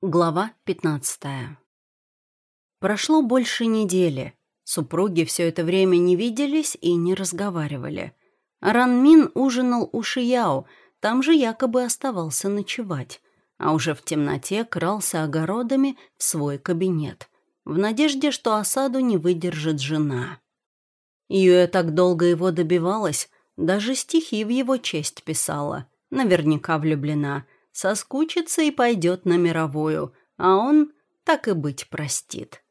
Глава 15 Прошло больше недели. Супруги все это время не виделись и не разговаривали. Ранмин ужинал у Шияо, там же якобы оставался ночевать, а уже в темноте крался огородами в свой кабинет, в надежде, что осаду не выдержит жена. Юэ так долго его добивалась, даже стихи в его честь писала, наверняка влюблена — соскучится и пойдет на мировую, а он, так и быть, простит.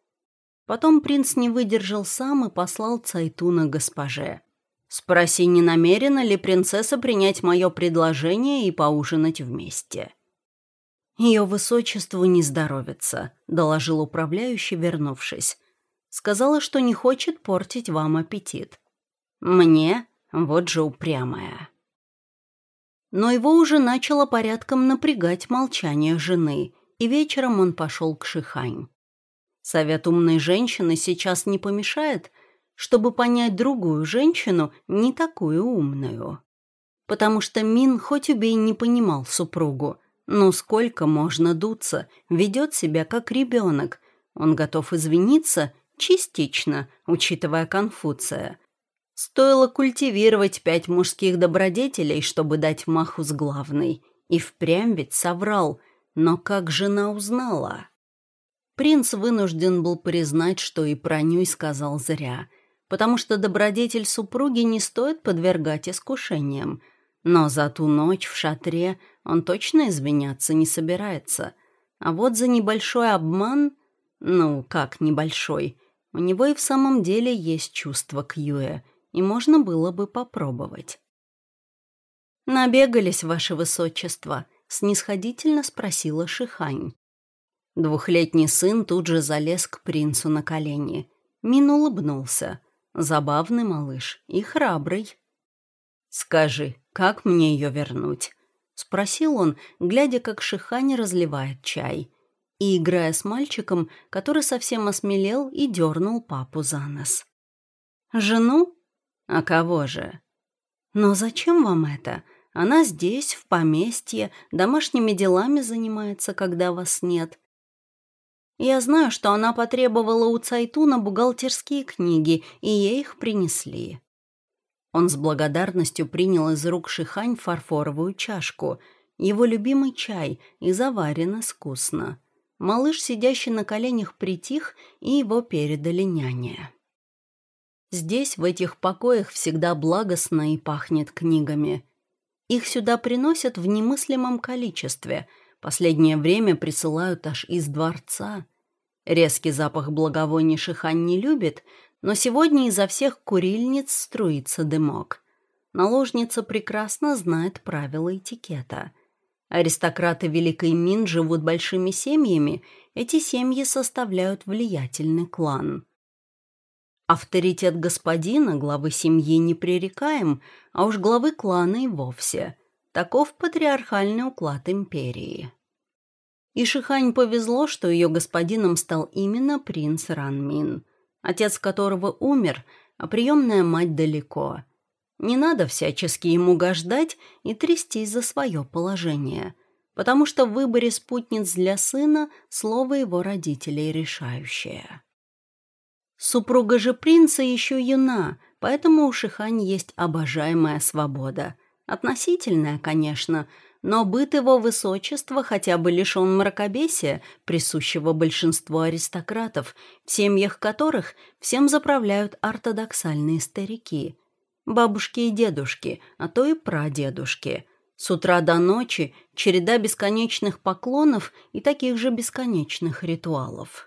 Потом принц не выдержал сам и послал Цайтуна госпоже. «Спроси, не намерена ли принцесса принять мое предложение и поужинать вместе?» «Ее высочеству не здоровится», — доложил управляющий, вернувшись. «Сказала, что не хочет портить вам аппетит». «Мне? Вот же упрямая» но его уже начало порядком напрягать молчание жены, и вечером он пошел к Шихань. Совет умной женщины сейчас не помешает, чтобы понять другую женщину, не такую умную. Потому что Мин хоть убей не понимал супругу, но сколько можно дуться, ведет себя как ребенок. Он готов извиниться частично, учитывая Конфуция, Стоило культивировать пять мужских добродетелей, чтобы дать маху с главной. И впрямь ведь соврал. Но как жена узнала? Принц вынужден был признать, что и про Нюй сказал зря, потому что добродетель супруги не стоит подвергать искушениям. Но за ту ночь в шатре он точно извиняться не собирается. А вот за небольшой обман... Ну, как небольшой? У него и в самом деле есть чувство к Юэ — и можно было бы попробовать. «Набегались, ваше высочество», — снисходительно спросила Шихань. Двухлетний сын тут же залез к принцу на колени. Мин улыбнулся. Забавный малыш и храбрый. «Скажи, как мне ее вернуть?» — спросил он, глядя, как Шихань разливает чай, и играя с мальчиком, который совсем осмелел и дернул папу за нос. «Жену?» «А кого же?» «Но зачем вам это? Она здесь, в поместье, домашними делами занимается, когда вас нет. Я знаю, что она потребовала у Цайтуна бухгалтерские книги, и ей их принесли». Он с благодарностью принял из рук Шихань фарфоровую чашку, его любимый чай, и заварен искусно. Малыш, сидящий на коленях, притих, и его передали няне. Здесь, в этих покоях, всегда благостно и пахнет книгами. Их сюда приносят в немыслимом количестве. Последнее время присылают аж из дворца. Резкий запах благовоний Шихань не любит, но сегодня изо всех курильниц струится дымок. Наложница прекрасно знает правила этикета. Аристократы Великой Мин живут большими семьями, эти семьи составляют влиятельный клан. Авторитет господина, главы семьи, непререкаем, а уж главы клана и вовсе. Таков патриархальный уклад империи. И Шихань повезло, что ее господином стал именно принц Ранмин, отец которого умер, а приемная мать далеко. Не надо всячески ему гождать и трястись за свое положение, потому что в выборе спутниц для сына слово его родителей решающее. Супруга же принца еще юна, поэтому у Шихань есть обожаемая свобода. Относительная, конечно, но быт его высочества хотя бы лишен мракобесия, присущего большинству аристократов, в семьях которых всем заправляют ортодоксальные старики. Бабушки и дедушки, а то и прадедушки. С утра до ночи череда бесконечных поклонов и таких же бесконечных ритуалов.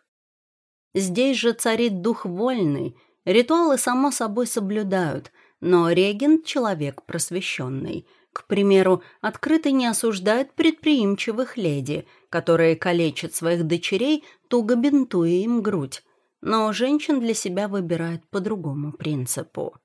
Здесь же царит дух вольный, ритуалы само собой соблюдают, но регент — человек просвещенный. К примеру, открыто не осуждает предприимчивых леди, которые калечат своих дочерей, туго бинтуя им грудь, но женщин для себя выбирает по другому принципу.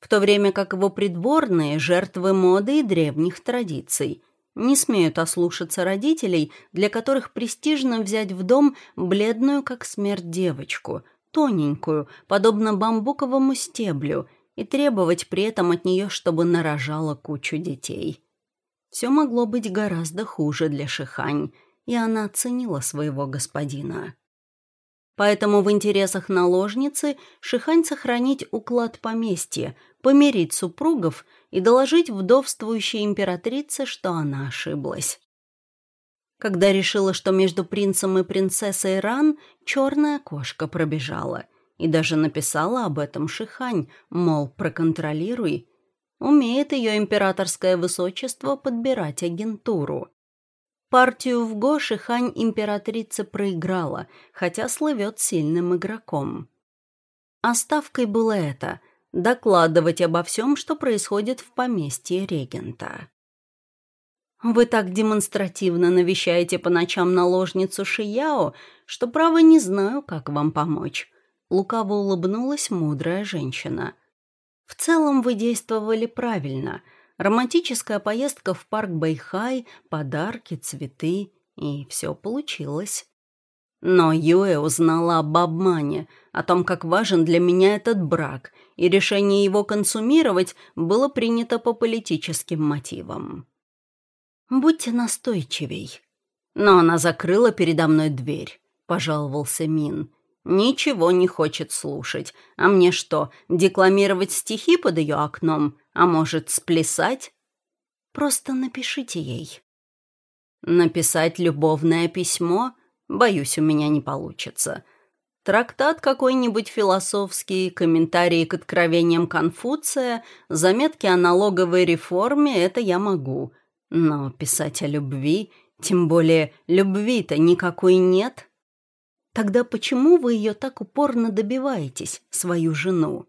В то время как его придворные — жертвы моды и древних традиций — не смеют ослушаться родителей, для которых престижно взять в дом бледную, как смерть, девочку, тоненькую, подобно бамбуковому стеблю, и требовать при этом от нее, чтобы нарожала кучу детей. Все могло быть гораздо хуже для Шихань. и она оценила своего господина. Поэтому в интересах наложницы Шихань сохранить уклад поместья, помирить супругов и доложить вдовствующей императрице, что она ошиблась. Когда решила, что между принцем и принцессой Ран черная кошка пробежала, и даже написала об этом Шихань, мол, проконтролируй, умеет ее императорское высочество подбирать агентуру. Партию в Го Шихань императрица проиграла, хотя слывет сильным игроком. Оставкой было это — докладывать обо всем, что происходит в поместье регента. «Вы так демонстративно навещаете по ночам наложницу Шияо, что, право, не знаю, как вам помочь», — лукаво улыбнулась мудрая женщина. «В целом вы действовали правильно — романтическая поездка в парк Бэйхай, подарки, цветы, и все получилось. Но Юэ узнала об обмане, о том, как важен для меня этот брак, и решение его консумировать было принято по политическим мотивам. «Будьте настойчивей». Но она закрыла передо мной дверь, — пожаловался Мин. Ничего не хочет слушать. А мне что, декламировать стихи под ее окном? А может, сплясать? Просто напишите ей. Написать любовное письмо? Боюсь, у меня не получится. Трактат какой-нибудь философский, комментарии к откровениям Конфуция, заметки о налоговой реформе — это я могу. Но писать о любви, тем более любви-то никакой нет — Тогда почему вы ее так упорно добиваетесь, свою жену?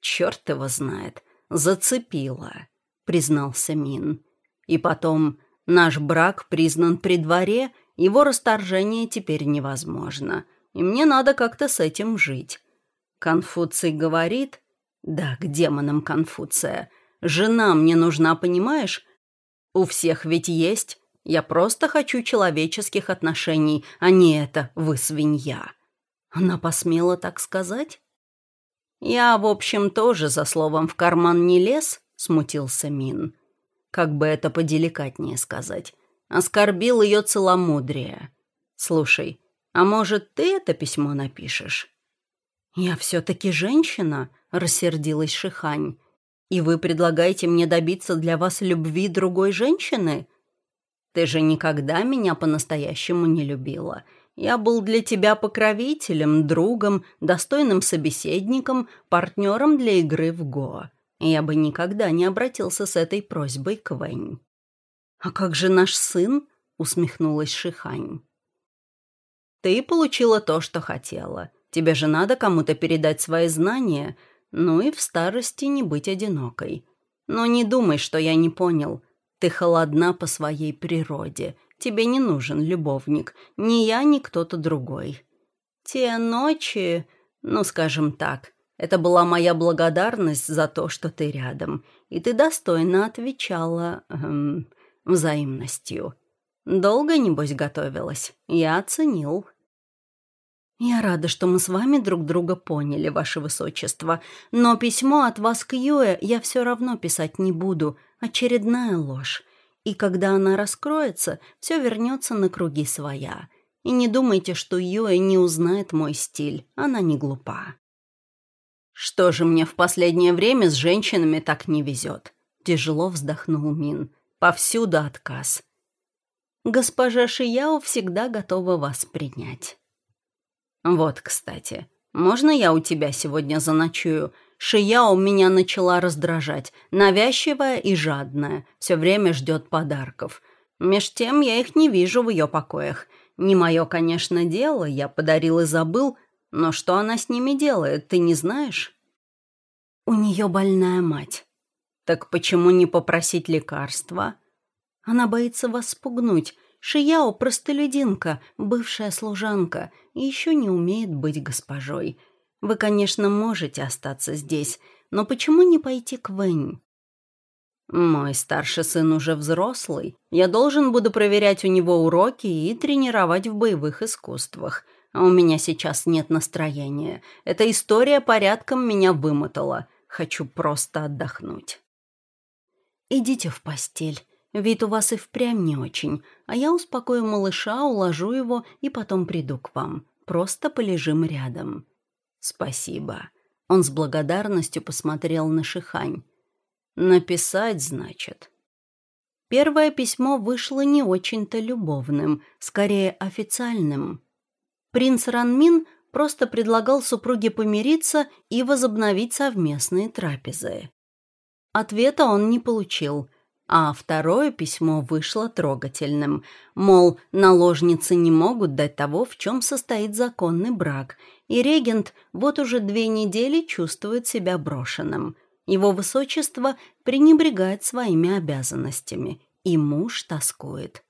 Черт его знает, зацепила, признался Мин. И потом, наш брак признан при дворе, его расторжение теперь невозможно, и мне надо как-то с этим жить. Конфуций говорит, да, к демонам Конфуция, жена мне нужна, понимаешь? У всех ведь есть я просто хочу человеческих отношений, а не это «вы свинья». Она посмела так сказать? Я, в общем, тоже за словом в карман не лез, смутился Мин. Как бы это поделикатнее сказать. Оскорбил ее целомудрие. Слушай, а может, ты это письмо напишешь? Я все-таки женщина, рассердилась Шихань. И вы предлагаете мне добиться для вас любви другой женщины? Ты же никогда меня по-настоящему не любила. Я был для тебя покровителем, другом, достойным собеседником, партнером для игры в Го. Я бы никогда не обратился с этой просьбой к Вэнь. «А как же наш сын?» — усмехнулась Шихань. «Ты получила то, что хотела. Тебе же надо кому-то передать свои знания, ну и в старости не быть одинокой. Но не думай, что я не понял. Ты холодна по своей природе. Тебе не нужен любовник. Ни я, ни кто-то другой. Те ночи, ну, скажем так, это была моя благодарность за то, что ты рядом, и ты достойно отвечала эм, взаимностью. Долго, небось, готовилась. Я оценил. «Я рада, что мы с вами друг друга поняли, ваше высочество, но письмо от вас к Юэ я все равно писать не буду. Очередная ложь. И когда она раскроется, все вернется на круги своя. И не думайте, что Юэ не узнает мой стиль. Она не глупа. «Что же мне в последнее время с женщинами так не везет?» Тяжело вздохнул Мин. «Повсюду отказ». «Госпожа Шияо всегда готова вас принять». «Вот, кстати, можно я у тебя сегодня заночую? Шияо меня начала раздражать, навязчивая и жадная, все время ждет подарков. Меж тем я их не вижу в ее покоях. Не мое, конечно, дело, я подарил и забыл, но что она с ними делает, ты не знаешь? У нее больная мать. Так почему не попросить лекарства? Она боится вас спугнуть. Шияо простолюдинка, бывшая служанка, и еще не умеет быть госпожой. Вы, конечно, можете остаться здесь, но почему не пойти к Вэнь? Мой старший сын уже взрослый. Я должен буду проверять у него уроки и тренировать в боевых искусствах. А у меня сейчас нет настроения. Эта история порядком меня вымотала. Хочу просто отдохнуть. Идите в постель. Вид у вас и впрямь не очень, а я успокою малыша, уложу его и потом приду к вам. Просто полежим рядом». «Спасибо». Он с благодарностью посмотрел на Шихань. «Написать, значит?» Первое письмо вышло не очень-то любовным, скорее официальным. Принц Ранмин просто предлагал супруге помириться и возобновить совместные трапезы. Ответа он не получил, а второе письмо вышло трогательным. Мол, наложницы не могут дать того, в чем состоит законный брак, и регент вот уже две недели чувствует себя брошенным – его высочество пренебрегает своими обязанностями, и муж тоскует.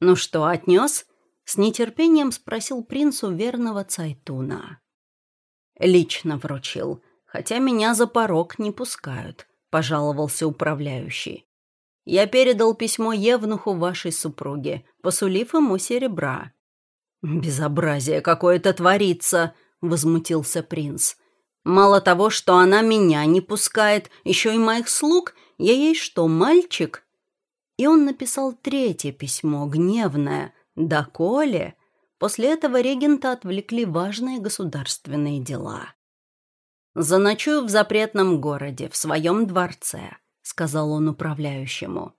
«Ну что, отнес?» — с нетерпением спросил принцу верного Цайтуна. «Лично вручил, хотя меня за порог не пускают», — пожаловался управляющий. «Я передал письмо Евнуху вашей супруге, посулив ему серебра». «Безобразие какое-то творится!» — возмутился принц. Мало того, что она меня не пускает, еще и моих слуг, я ей что, мальчик? И он написал третье письмо, гневное, «Да Коле». После этого регента отвлекли важные государственные дела. «Заночую в запретном городе, в своем дворце», — сказал он управляющему.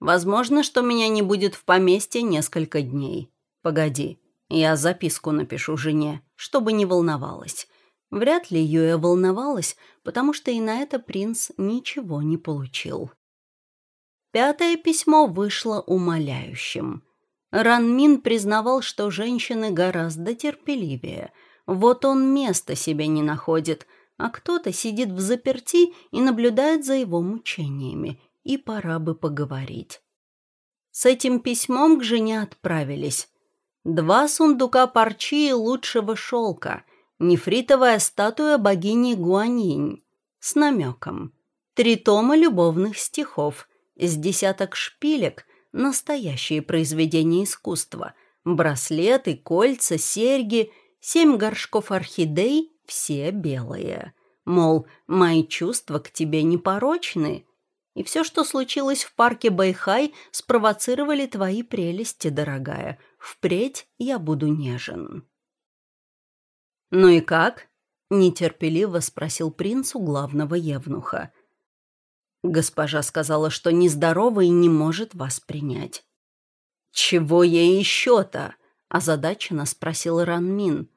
«Возможно, что меня не будет в поместье несколько дней. Погоди, я записку напишу жене, чтобы не волновалась. Вряд ли Юя волновалась, потому что и на это принц ничего не получил. Пятое письмо вышло умоляющим. Ранмин признавал, что женщины гораздо терпеливее. Вот он места себе не находит, а кто-то сидит в заперти и наблюдает за его мучениями, и пора бы поговорить. С этим письмом к жене отправились. Два сундука парчи и лучшего шелка, Нефритовая статуя богини Гуаньинь с намеком. Три тома любовных стихов, с десяток шпилек, настоящие произведения искусства, браслеты, кольца, серьги, семь горшков орхидей, все белые. Мол, мои чувства к тебе непорочны, и все, что случилось в парке Бэйхай, спровоцировали твои прелести, дорогая. Впредь я буду нежен. «Ну и как?» — нетерпеливо спросил принц у главного евнуха. Госпожа сказала, что нездорова и не может вас принять. «Чего ей еще-то?» — озадаченно спросил Ранмин.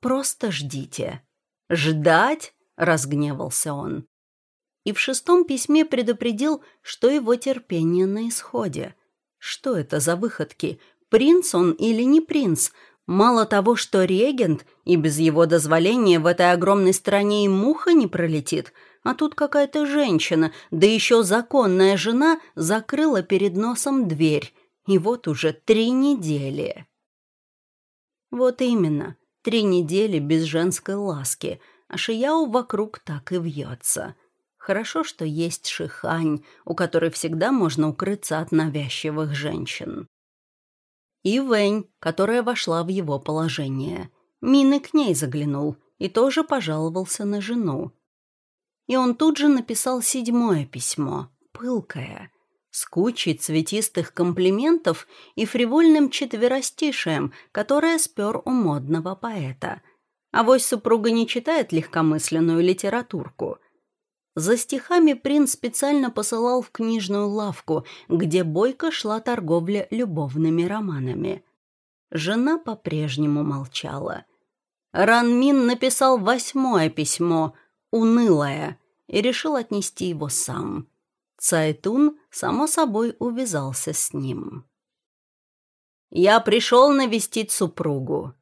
«Просто ждите». «Ждать?» — разгневался он. И в шестом письме предупредил, что его терпение на исходе. Что это за выходки? Принц он или не принц? Мало того, что регент, и без его дозволения в этой огромной стране и муха не пролетит, а тут какая-то женщина, да еще законная жена, закрыла перед носом дверь. И вот уже три недели. Вот именно, три недели без женской ласки, а Шияу вокруг так и вьется. Хорошо, что есть Шихань, у которой всегда можно укрыться от навязчивых женщин и Вэнь, которая вошла в его положение. Мин к ней заглянул и тоже пожаловался на жену. И он тут же написал седьмое письмо, пылкое, с кучей цветистых комплиментов и фривольным четверостишием, которое спер у модного поэта. А вось супруга не читает легкомысленную литературку — за стихами принц специально посылал в книжную лавку, где бойко шла торговля любовными романами. Жена по-прежнему молчала. Ранмин написал восьмое письмо, унылое, и решил отнести его сам. Цайтун, само собой, увязался с ним. «Я пришел навестить супругу»,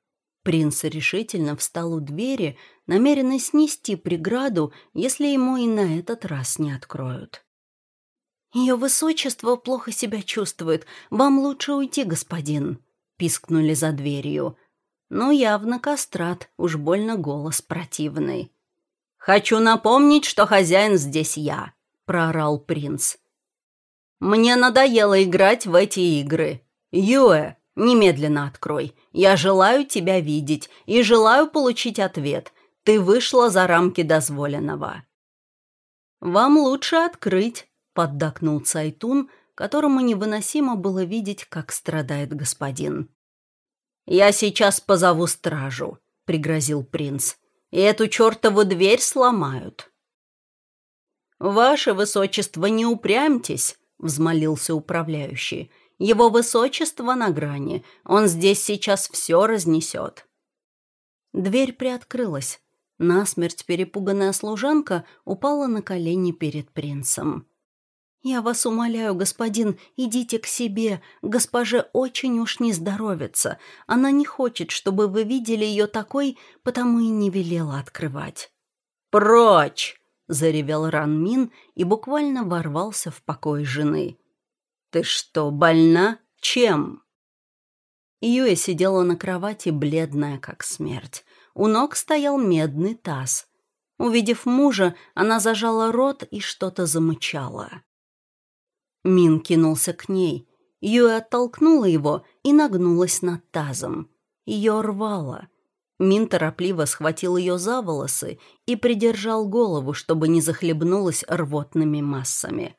Принц решительно встал у двери, намеренный снести преграду, если ему и на этот раз не откроют. «Ее высочество плохо себя чувствует. Вам лучше уйти, господин», — пискнули за дверью. Но явно кастрат, уж больно голос противный. «Хочу напомнить, что хозяин здесь я», — проорал принц. «Мне надоело играть в эти игры. Юэ, немедленно открой. Я желаю тебя видеть и желаю получить ответ. Ты вышла за рамки дозволенного». «Вам лучше открыть», — поддакнул Цайтун, которому невыносимо было видеть, как страдает господин. «Я сейчас позову стражу», — пригрозил принц, — «и эту чертову дверь сломают». «Ваше высочество, не упрямьтесь», — взмолился управляющий. «Его высочество на грани. Он здесь сейчас все разнесет». Дверь приоткрылась. Насмерть перепуганная служанка упала на колени перед принцем. «Я вас умоляю, господин, идите к себе. Госпоже очень уж не здоровится. Она не хочет, чтобы вы видели ее такой, потому и не велела открывать». «Прочь!» — заревел Ранмин и буквально ворвался в покой жены. «Ты что, больна? Чем?» Юя сидела на кровати, бледная как смерть. У ног стоял медный таз. Увидев мужа, она зажала рот и что-то замычала. Мин кинулся к ней. Юя оттолкнула его и нагнулась над тазом. Ее рвало. Мин торопливо схватил ее за волосы и придержал голову, чтобы не захлебнулась рвотными массами.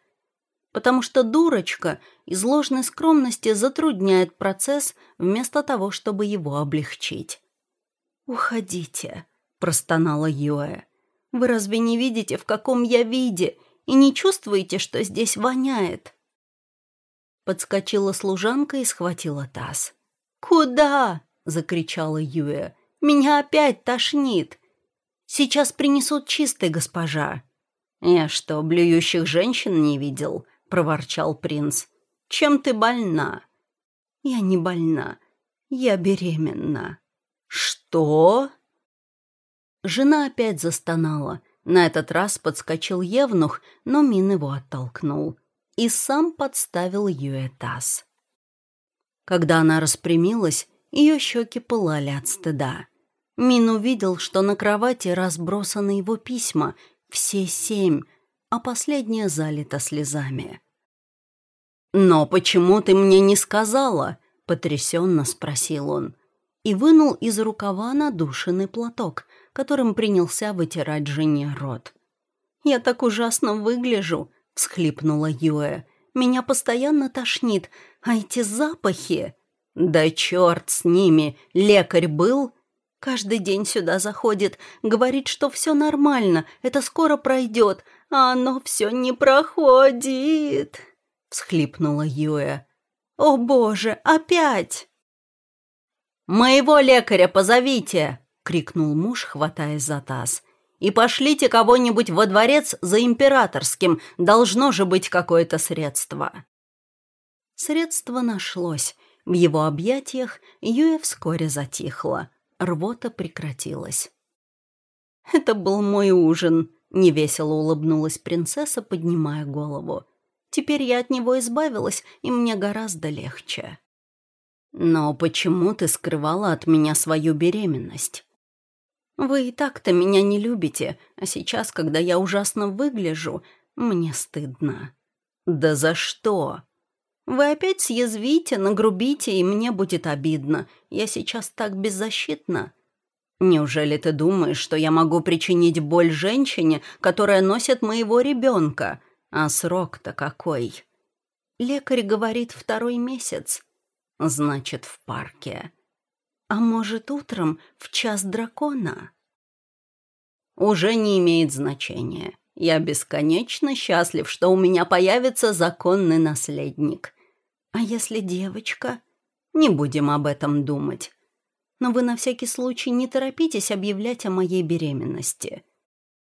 Потому что дурочка из ложной скромности затрудняет процесс вместо того, чтобы его облегчить. «Уходите», — простонала Юэ. «Вы разве не видите, в каком я виде, и не чувствуете, что здесь воняет?» Подскочила служанка и схватила таз. «Куда?» — закричала Юэ. Меня опять тошнит. Сейчас принесут чистый, госпожа». «Я что, блюющих женщин не видел?» — проворчал принц. «Чем ты больна?» «Я не больна. Я беременна». «Что?» Жена опять застонала. На этот раз подскочил Евнух, но Мин его оттолкнул. И сам подставил Юэ таз. Когда она распрямилась, ее щеки пылали от стыда. Мин увидел, что на кровати разбросаны его письма, все семь, а последняя залита слезами. «Но почему ты мне не сказала?» — потрясенно спросил он. И вынул из рукава надушенный платок, которым принялся вытирать жене рот. «Я так ужасно выгляжу!» — всхлипнула Юэ. «Меня постоянно тошнит, а эти запахи...» «Да черт с ними! Лекарь был?» «Каждый день сюда заходит, говорит, что все нормально, это скоро пройдет, а оно все не проходит!» — всхлипнула Юэ. «О боже, опять!» «Моего лекаря позовите!» — крикнул муж, хватаясь за таз. «И пошлите кого-нибудь во дворец за императорским, должно же быть какое-то средство». Средство нашлось, в его объятиях Юя вскоре затихла. Рвота прекратилась. «Это был мой ужин», — невесело улыбнулась принцесса, поднимая голову. «Теперь я от него избавилась, и мне гораздо легче». «Но почему ты скрывала от меня свою беременность?» «Вы и так-то меня не любите, а сейчас, когда я ужасно выгляжу, мне стыдно». «Да за что?» Вы опять съязвите, нагрубите, и мне будет обидно. Я сейчас так беззащитна. Неужели ты думаешь, что я могу причинить боль женщине, которая носит моего ребенка? А срок-то какой? Лекарь говорит второй месяц. Значит, в парке. А может, утром в час дракона? Уже не имеет значения. Я бесконечно счастлив, что у меня появится законный наследник. А если девочка? Не будем об этом думать. Но вы на всякий случай не торопитесь объявлять о моей беременности.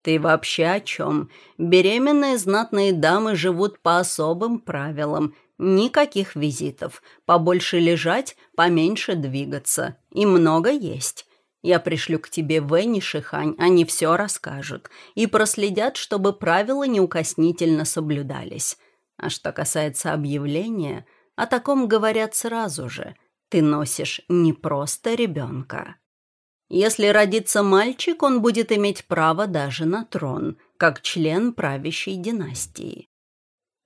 Ты вообще о чем? Беременные знатные дамы живут по особым правилам. Никаких визитов. Побольше лежать, поменьше двигаться. И много есть. Я пришлю к тебе Вэнни Шихань, они все расскажут. И проследят, чтобы правила неукоснительно соблюдались. А что касается объявления, о таком говорят сразу же. Ты носишь не просто ребенка. Если родится мальчик, он будет иметь право даже на трон, как член правящей династии.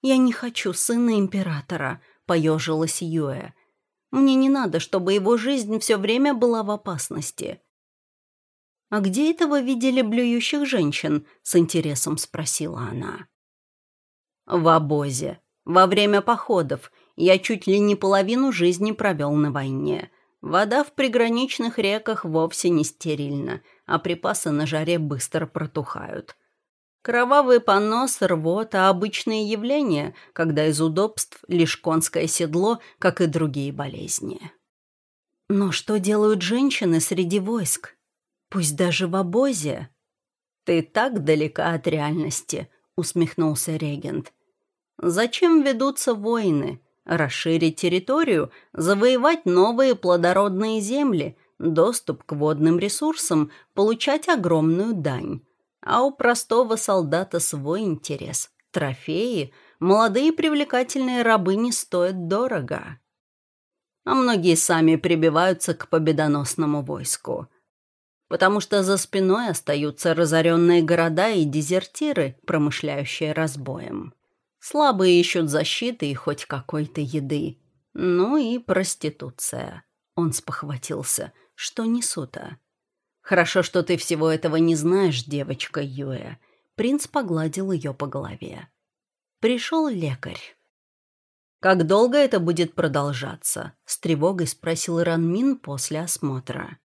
«Я не хочу сына императора», — поежилась Юэ. «Мне не надо, чтобы его жизнь все время была в опасности». «А где это вы видели блюющих женщин?» — с интересом спросила она. «В обозе», Во время походов я чуть ли не половину жизни провел на войне. Вода в приграничных реках вовсе не стерильна, а припасы на жаре быстро протухают. Кровавый понос, рвота – обычные явления, когда из удобств лишь конское седло, как и другие болезни. Но что делают женщины среди войск? Пусть даже в обозе. «Ты так далека от реальности», — усмехнулся регент. «Зачем ведутся войны? Расширить территорию, завоевать новые плодородные земли, доступ к водным ресурсам, получать огромную дань. А у простого солдата свой интерес. Трофеи, молодые привлекательные рабы не стоят дорого. А многие сами прибиваются к победоносному войску потому что за спиной остаются разоренные города и дезертиры, промышляющие разбоем. Слабые ищут защиты и хоть какой-то еды. Ну и проституция. Он спохватился. Что несу-то? Хорошо, что ты всего этого не знаешь, девочка Юэ. Принц погладил ее по голове. Пришел лекарь. «Как долго это будет продолжаться?» — с тревогой спросил Ранмин после осмотра.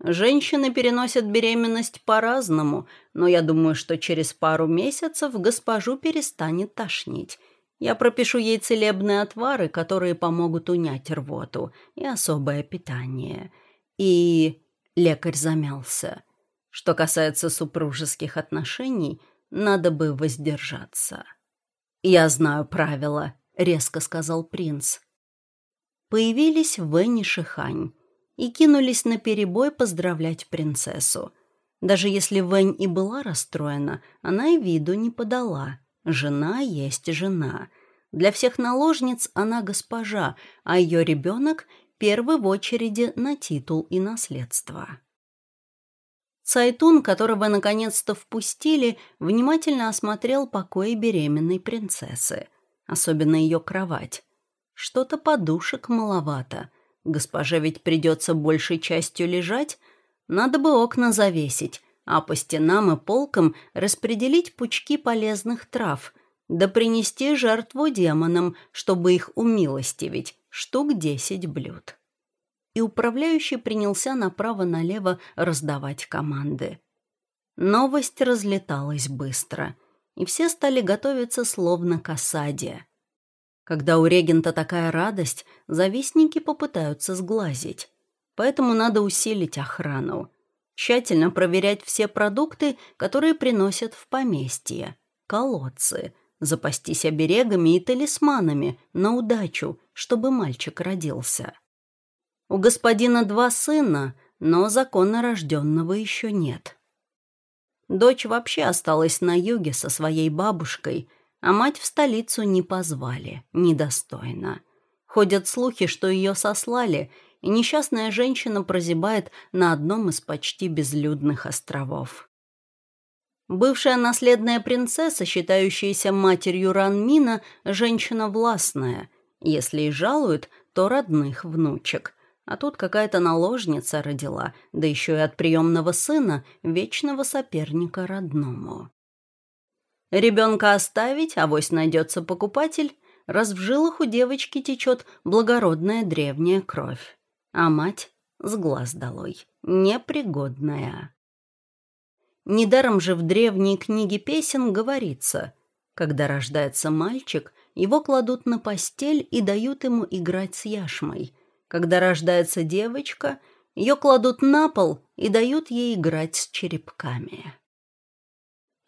Женщины переносят беременность по-разному, но я думаю, что через пару месяцев госпожу перестанет тошнить. Я пропишу ей целебные отвары, которые помогут унять рвоту, и особое питание. И лекарь замялся. Что касается супружеских отношений, надо бы воздержаться. «Я знаю правила», — резко сказал принц. Появились Вэнь и Шихань и кинулись на перебой поздравлять принцессу. Даже если Вэнь и была расстроена, она и виду не подала. Жена есть жена. Для всех наложниц она госпожа, а ее ребенок первый в очереди на титул и наследство. Цайтун, которого наконец-то впустили, внимательно осмотрел покои беременной принцессы, особенно ее кровать. Что-то подушек маловато — Госпоже ведь придется большей частью лежать. Надо бы окна завесить, а по стенам и полкам распределить пучки полезных трав, да принести жертву демонам, чтобы их умилостивить, штук десять блюд. И управляющий принялся направо-налево раздавать команды. Новость разлеталась быстро, и все стали готовиться словно к осаде. Когда у регента такая радость, завистники попытаются сглазить. Поэтому надо усилить охрану. Тщательно проверять все продукты, которые приносят в поместье. Колодцы. Запастись оберегами и талисманами на удачу, чтобы мальчик родился. У господина два сына, но законно рожденного еще нет. Дочь вообще осталась на юге со своей бабушкой – а мать в столицу не позвали, недостойно. Ходят слухи, что ее сослали, и несчастная женщина прозябает на одном из почти безлюдных островов. Бывшая наследная принцесса, считающаяся матерью Ранмина, женщина властная. Если и жалуют, то родных внучек. А тут какая-то наложница родила, да еще и от приемного сына, вечного соперника родному. Ребенка оставить, авось найдется покупатель, раз в жилах у девочки течет благородная древняя кровь. А мать с глаз долой, непригодная. Недаром же в древней книге песен говорится, когда рождается мальчик, его кладут на постель и дают ему играть с яшмой. Когда рождается девочка, ее кладут на пол и дают ей играть с черепками.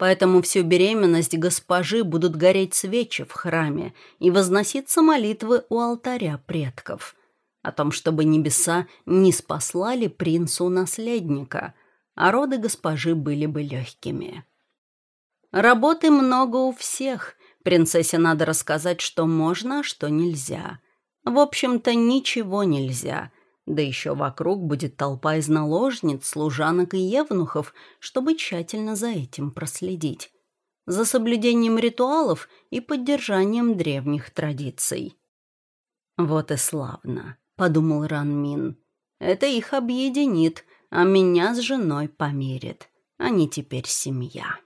Поэтому всю беременность госпожи будут гореть свечи в храме и возноситься молитвы у алтаря предков. О том, чтобы небеса не спаслали принцу наследника, а роды госпожи были бы легкими. Работы много у всех. Принцессе надо рассказать, что можно, а что нельзя. В общем-то, ничего нельзя — да еще вокруг будет толпа из наложниц, служанок и евнухов, чтобы тщательно за этим проследить. За соблюдением ритуалов и поддержанием древних традиций. «Вот и славно», — подумал Ранмин. «Это их объединит, а меня с женой помирит. Они теперь семья».